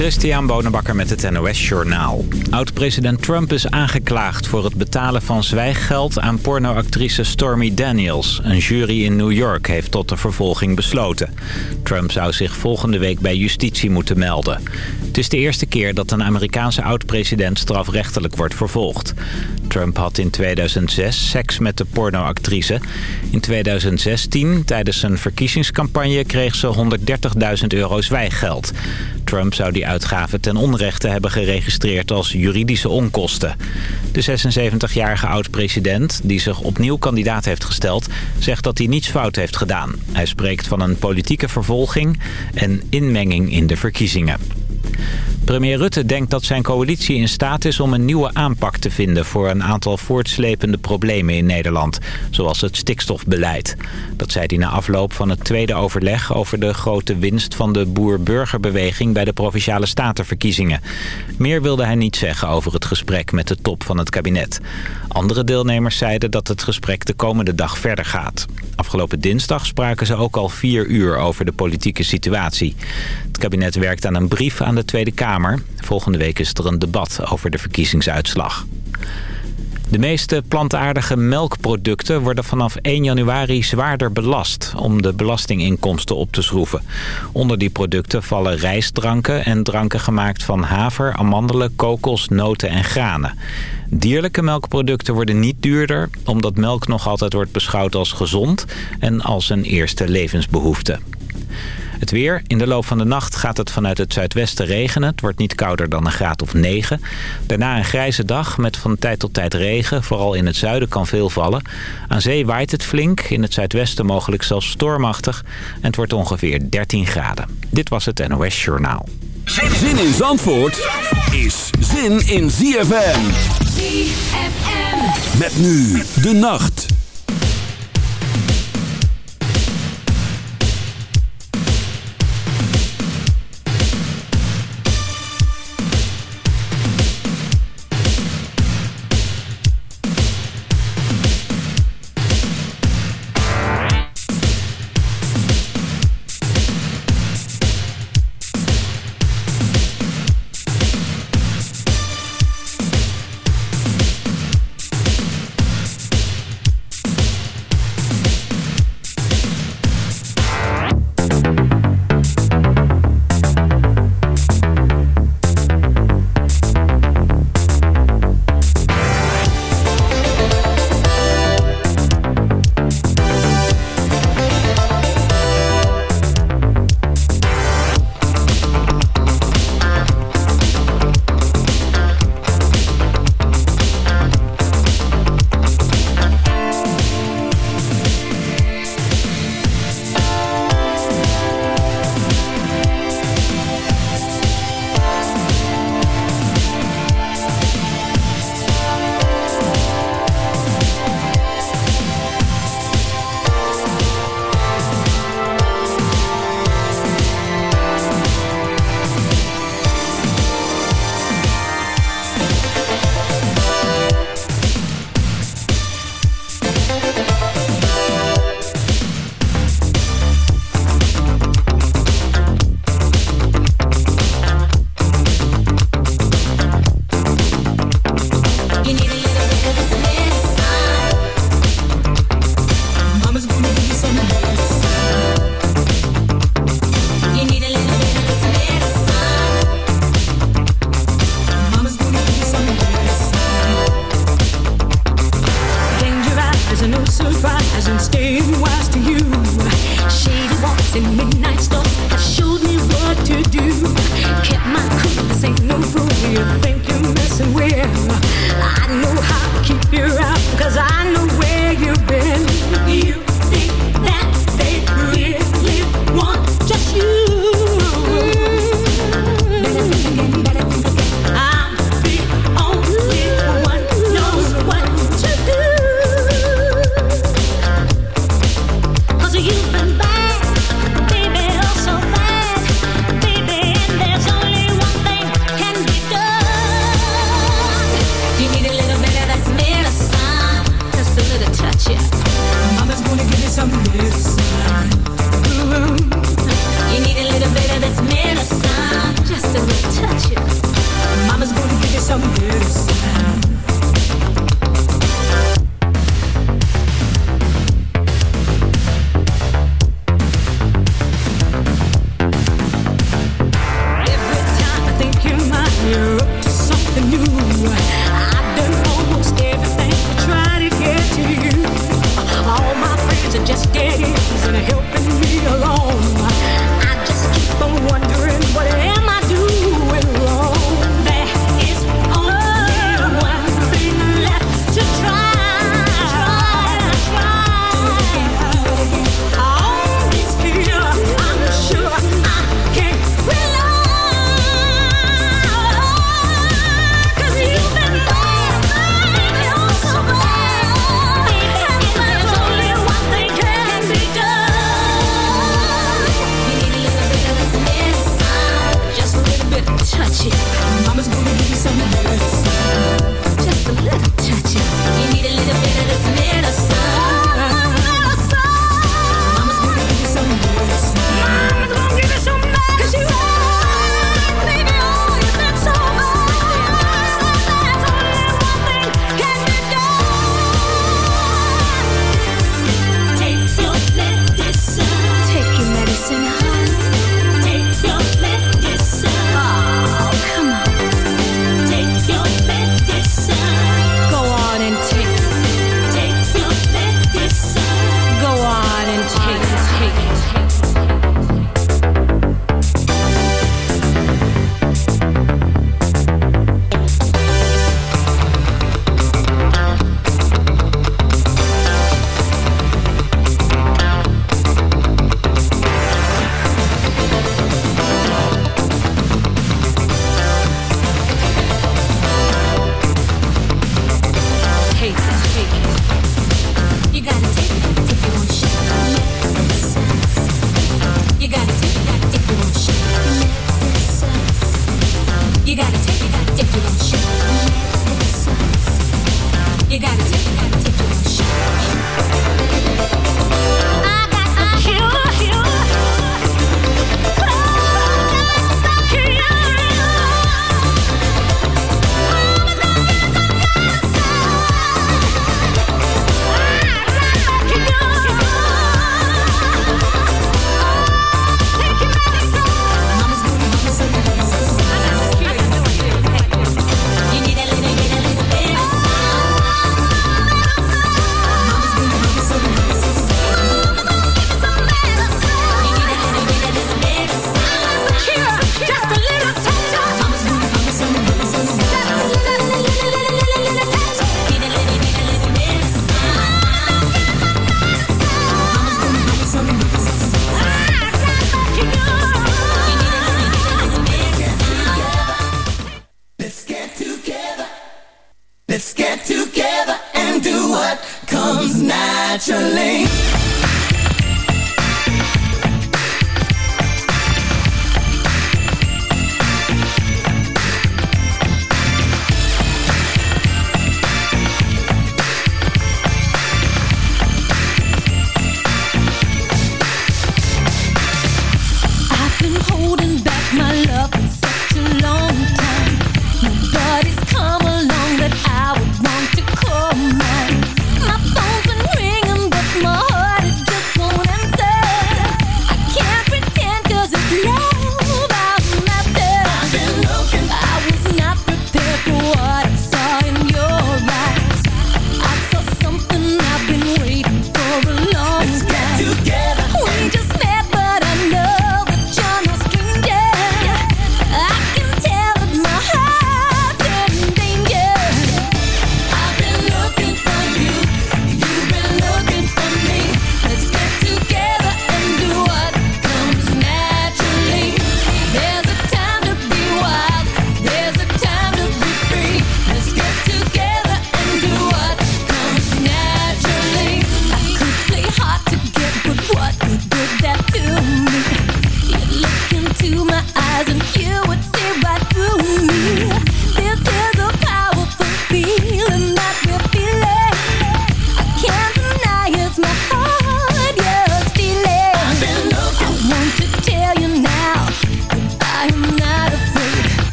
Christian Bonenbakker met het NOS Journaal. Oud-president Trump is aangeklaagd voor het betalen van zwijggeld aan pornoactrice Stormy Daniels. Een jury in New York heeft tot de vervolging besloten. Trump zou zich volgende week bij justitie moeten melden. Het is de eerste keer dat een Amerikaanse oud-president strafrechtelijk wordt vervolgd. Trump had in 2006 seks met de pornoactrice. In 2016, tijdens zijn verkiezingscampagne, kreeg ze 130.000 euro zwijggeld. Trump zou die uitgaven ten onrechte hebben geregistreerd als juridische onkosten. De 76-jarige oud-president, die zich opnieuw kandidaat heeft gesteld... zegt dat hij niets fout heeft gedaan. Hij spreekt van een politieke vervolging en inmenging in de verkiezingen. Premier Rutte denkt dat zijn coalitie in staat is om een nieuwe aanpak te vinden... voor een aantal voortslepende problemen in Nederland, zoals het stikstofbeleid. Dat zei hij na afloop van het tweede overleg over de grote winst van de boer-burgerbeweging... bij de Provinciale Statenverkiezingen. Meer wilde hij niet zeggen over het gesprek met de top van het kabinet. Andere deelnemers zeiden dat het gesprek de komende dag verder gaat. Afgelopen dinsdag spraken ze ook al vier uur over de politieke situatie. Het kabinet werkt aan een brief aan de Tweede Kamer. Volgende week is er een debat over de verkiezingsuitslag. De meeste plantaardige melkproducten worden vanaf 1 januari zwaarder belast om de belastinginkomsten op te schroeven. Onder die producten vallen rijstdranken en dranken gemaakt van haver, amandelen, kokos, noten en granen. Dierlijke melkproducten worden niet duurder omdat melk nog altijd wordt beschouwd als gezond en als een eerste levensbehoefte. Het weer. In de loop van de nacht gaat het vanuit het zuidwesten regenen. Het wordt niet kouder dan een graad of 9. Daarna een grijze dag met van tijd tot tijd regen. Vooral in het zuiden kan veel vallen. Aan zee waait het flink. In het zuidwesten mogelijk zelfs stormachtig. En het wordt ongeveer 13 graden. Dit was het NOS Journaal. Zin in Zandvoort is zin in ZFM. ZFM. Met nu de nacht.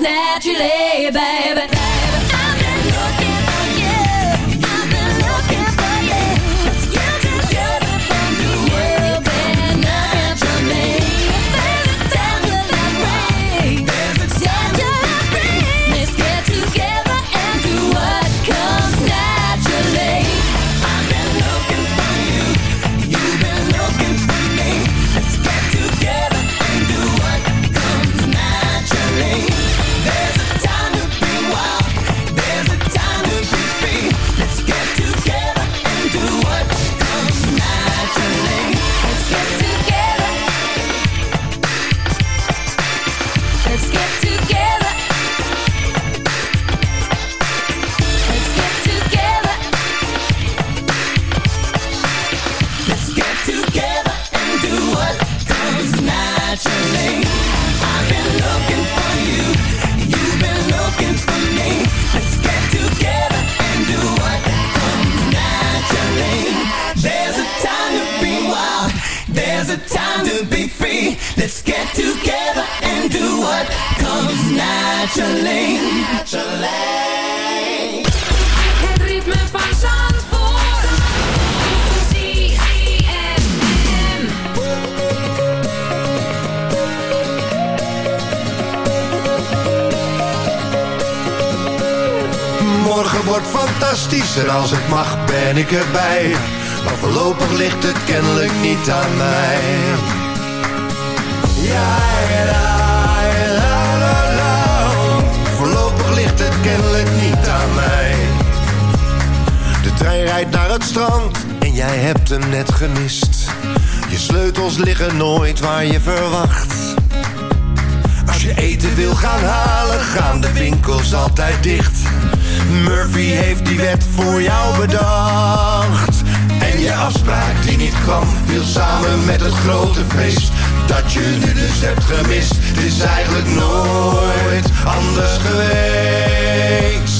Naturally, baby. Naturally. Naturally. Het ritme van Zandvoort. ZFM. Morgen wordt fantastisch en als het mag ben ik erbij. Maar voorlopig ligt het kennelijk niet aan mij. Ja, la, trein rijdt naar het strand en jij hebt hem net gemist. Je sleutels liggen nooit waar je verwacht. Als je eten wil gaan halen, gaan de winkels altijd dicht. Murphy heeft die wet voor jou bedacht. En je afspraak die niet kwam, viel samen met het grote feest. Dat je nu dus hebt gemist, het is eigenlijk nooit anders geweest.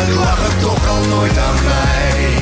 Hopelijk lag het toch al nooit aan mij.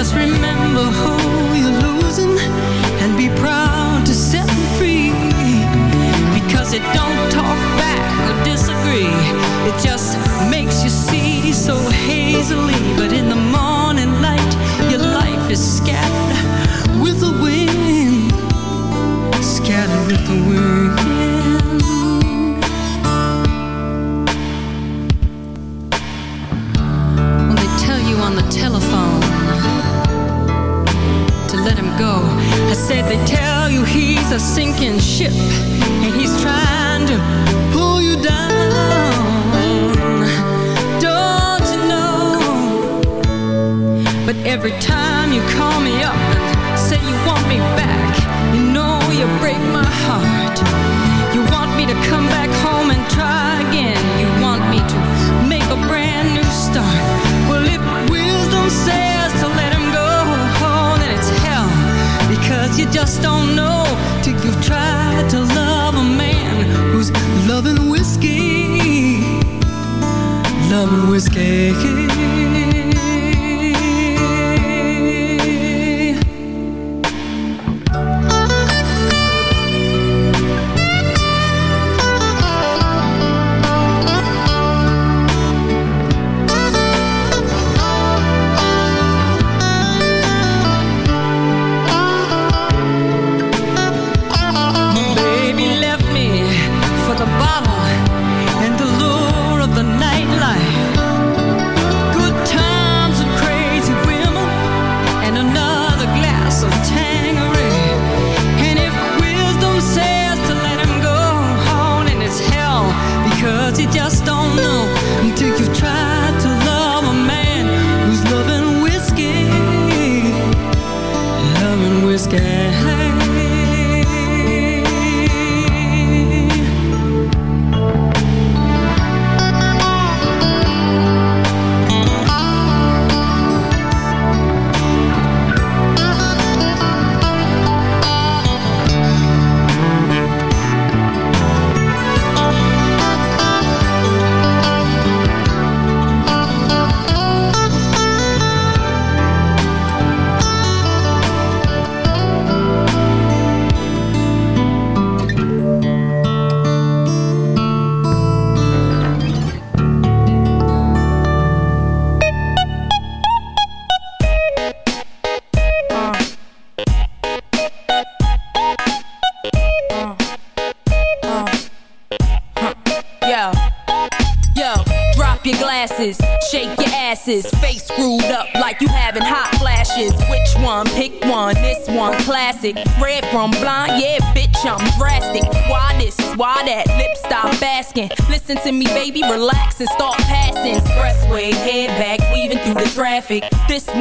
just remember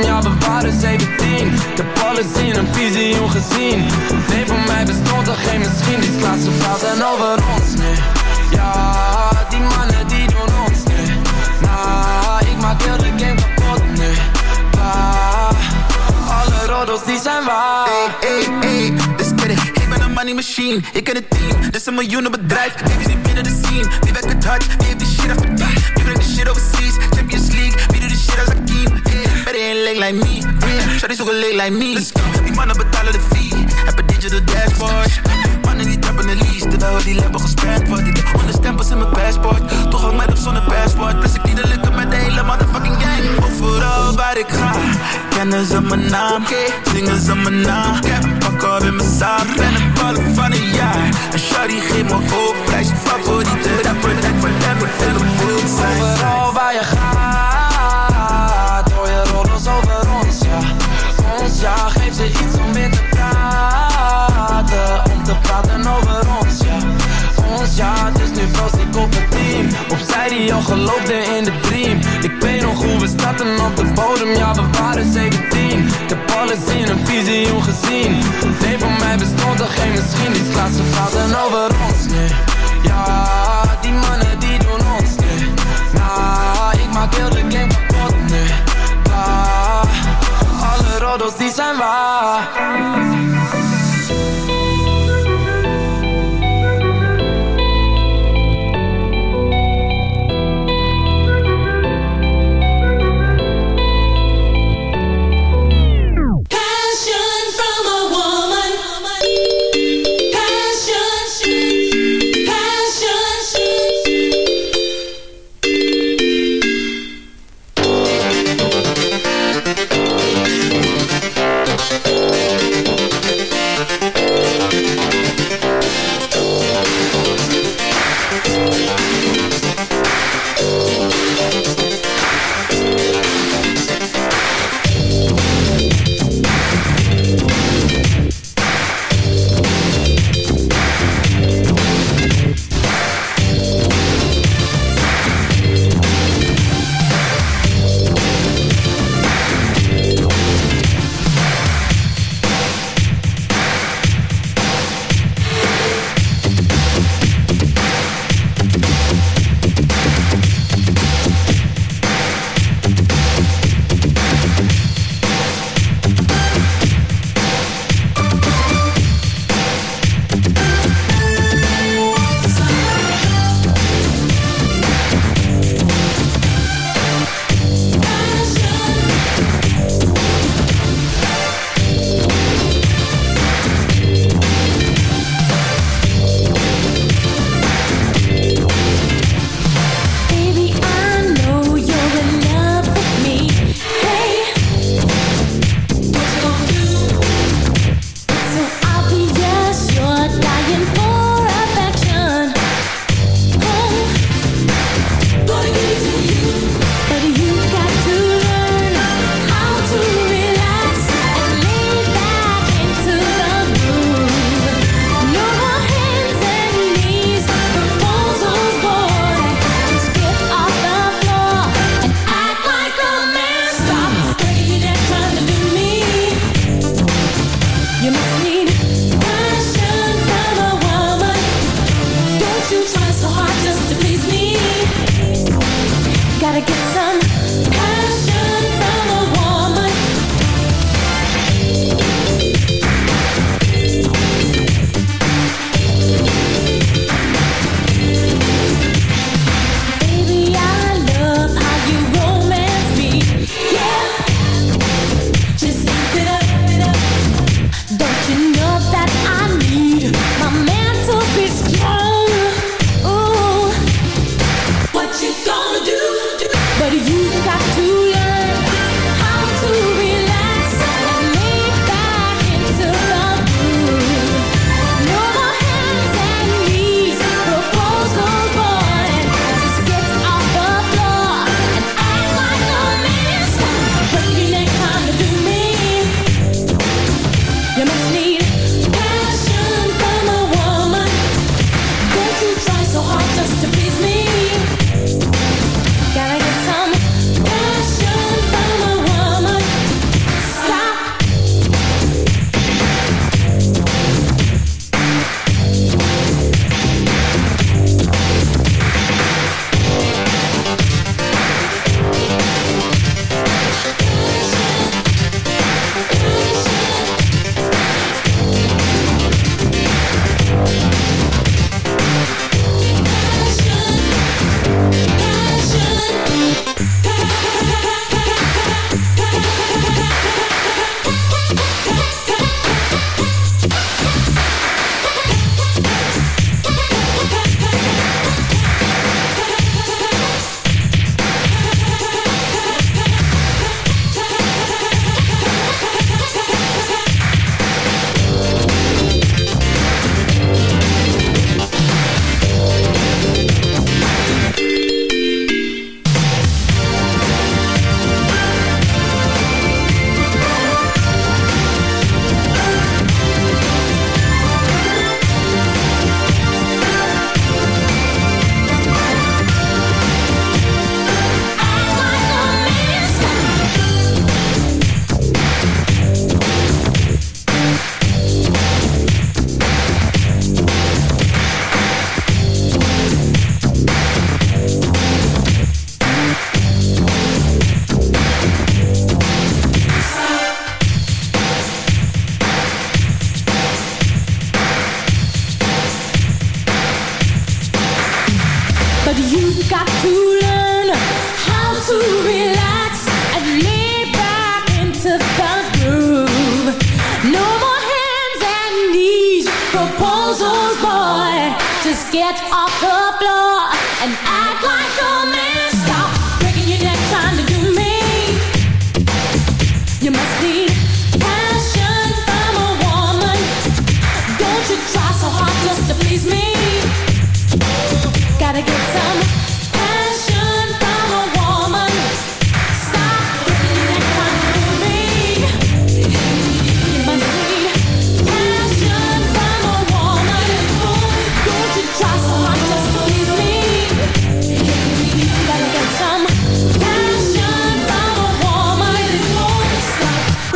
De ja, we waren 17 Ik heb alles in een visioen gezien Nee, voor mij bestond er geen misschien. Die slaat ze praten over ons, nee. Ja, die mannen die doen ons, nee. Nah, ik maak heel de game kapot, nee. Ah, alle roddels die zijn waar. Hey, hey, hey, let's get it. Ik ben een money machine, ik ken het team. Dit is een miljoenen bedrijf, baby zit binnen de scene. Wie werkt het hard, wie heeft die shit af Wie brengt de shit overseas, Champions Better ain't leg like me, Shawty zoeken leg like me. Die mannen betalen de fee Heb een digital dashboard. Mannen die trappen de lease Terwijl die lampen gesperrt wordt Ik heb honderd stempels in mijn passport. Toch ook met op zonder passport. Plus ik niet de lukken met de hele motherfucking gang. Overal waar ik ga Kennen ze mijn naam. Zingen ze mijn naam. Pak op in mijn zaak. Ben een ballen van een jaar. En Shawty geeft me hoop. Prijs je favoriete rapper. Lijkt voor zijn Overal waar je gaat Ja, geef ze iets om weer te praten Om te praten over ons, ja. Ons, ja, dus nu proost ik op het team. Opzij die al geloofde in de dream. Ik weet nog hoe we starten op de bodem, ja, we waren 17 Ik heb alles in een visioen gezien. Nee, voor mij bestond er geen misschien. Die slaat ze praten over ons, nee. Ja, die mannen die Ah.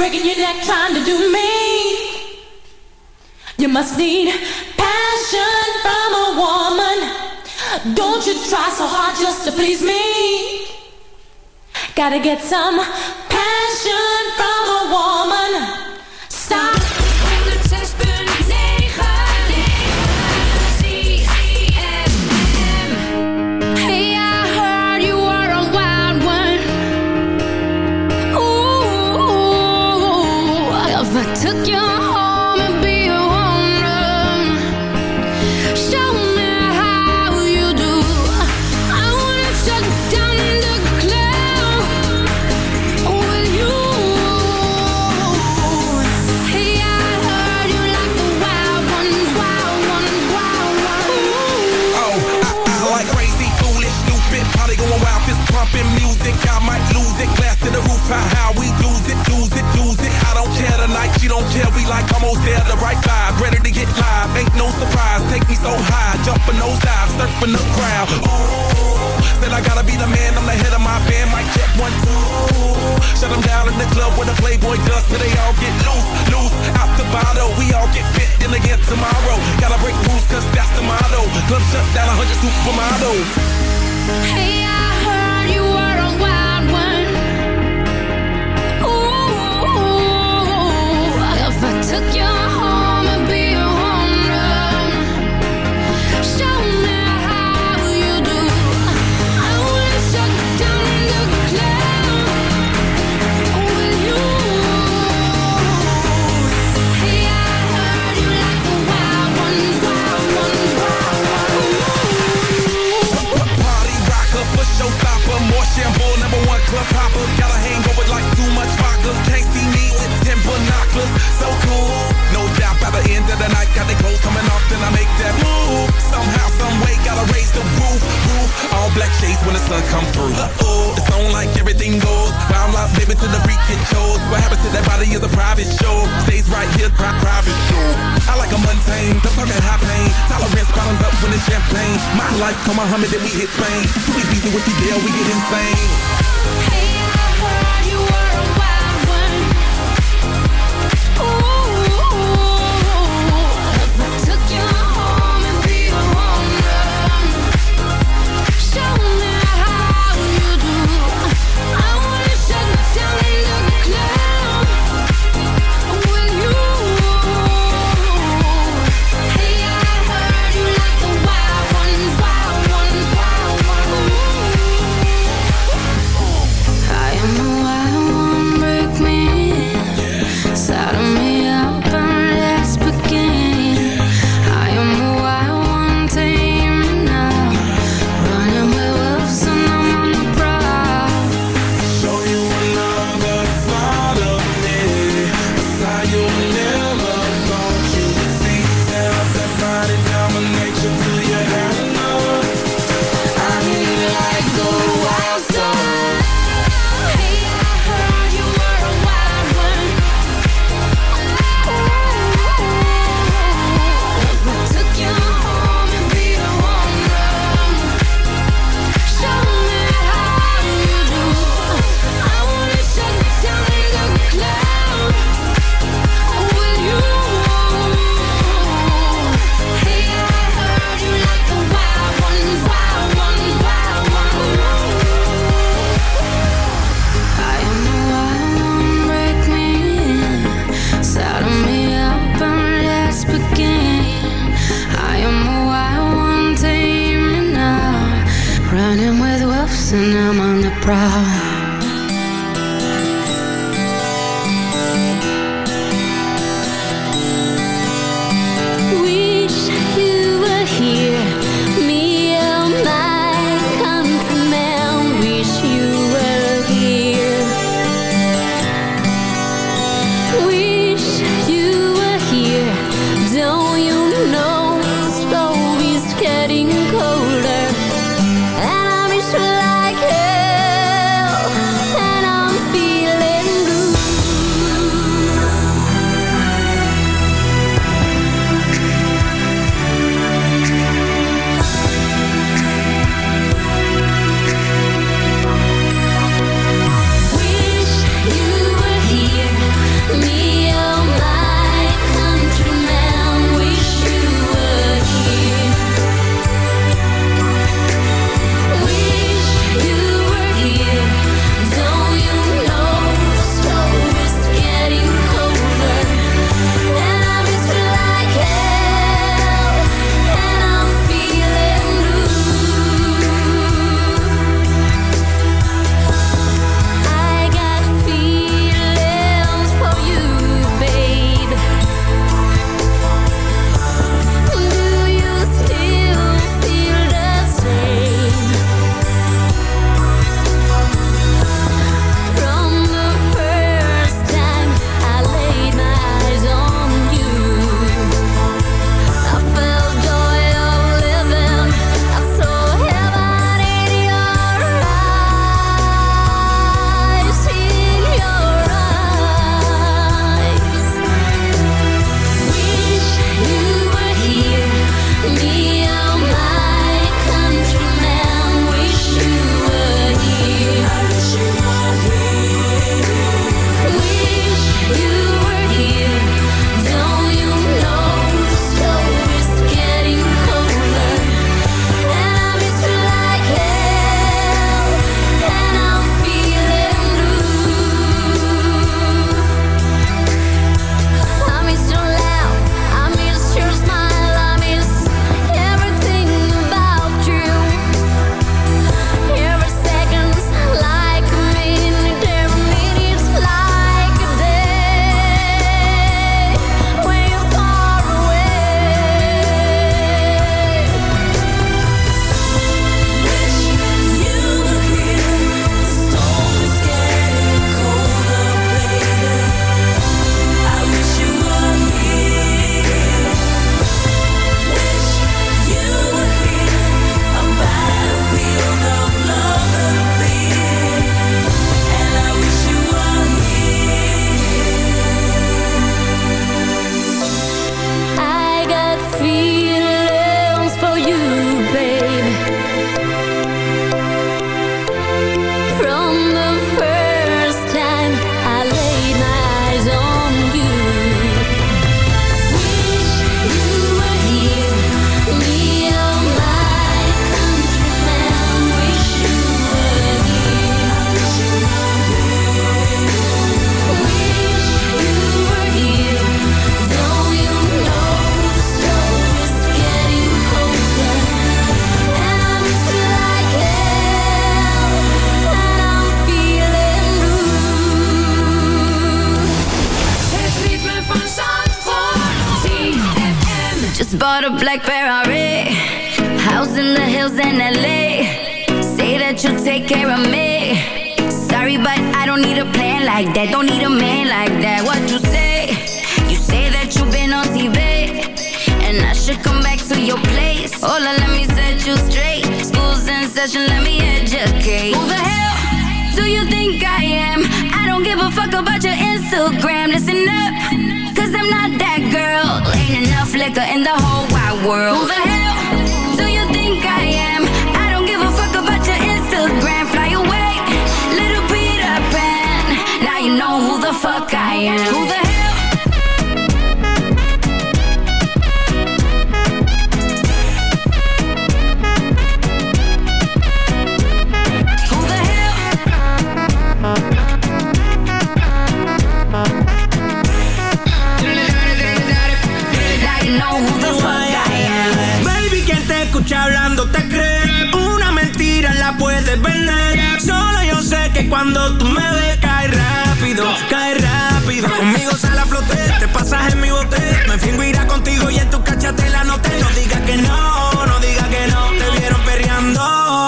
breaking your neck trying to do me. You must need passion from a woman. Don't you try so hard just to please me. Gotta get some passion from a woman. right vibe, ready to get live. Ain't no surprise, take me so high, jumping those dives, surfing the crowd. Ooh, said I gotta be the man, I'm the head of my band. Mic check one two, shut them down in the club where the Playboy does till they all get loose, loose out the bottle. We all get fit in again tomorrow. Gotta break rules 'cause that's the motto. Club shut down, a hundred supermodels. Hey, I face when the sun come through. Uh-oh, it's on like everything goes. Bound life, baby, to the freak it shows. What happens to that body is a private show. Stays right here, pri private show. I like a mundane, don't high pain. Tolerance bottoms up when it's champagne. My life, come a hummer, then we hit Spain. Too easy with the deal, we get insane. Hey.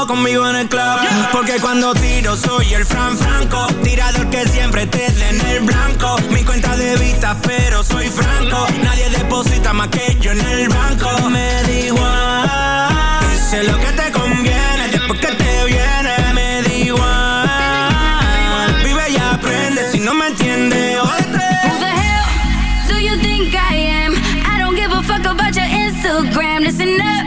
Conmigo en el club. Porque cuando tiro soy el Fran Franco. Tirador que siempre te den el blanco. Mi cuenta de vista, pero soy franco. Nadie deposita más que yo en el banco. Me da igual. Sé lo que te conviene después que te viene. Me da igual. Vive y aprende si no me entiendes. Who the hell do you think I am? I don't give a fuck about your Instagram. Listen up,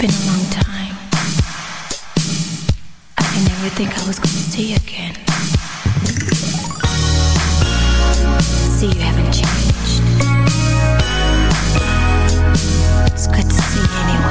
been a long time. I didn't ever think I was gonna see you again. See, you haven't changed. It's good to see you anyway.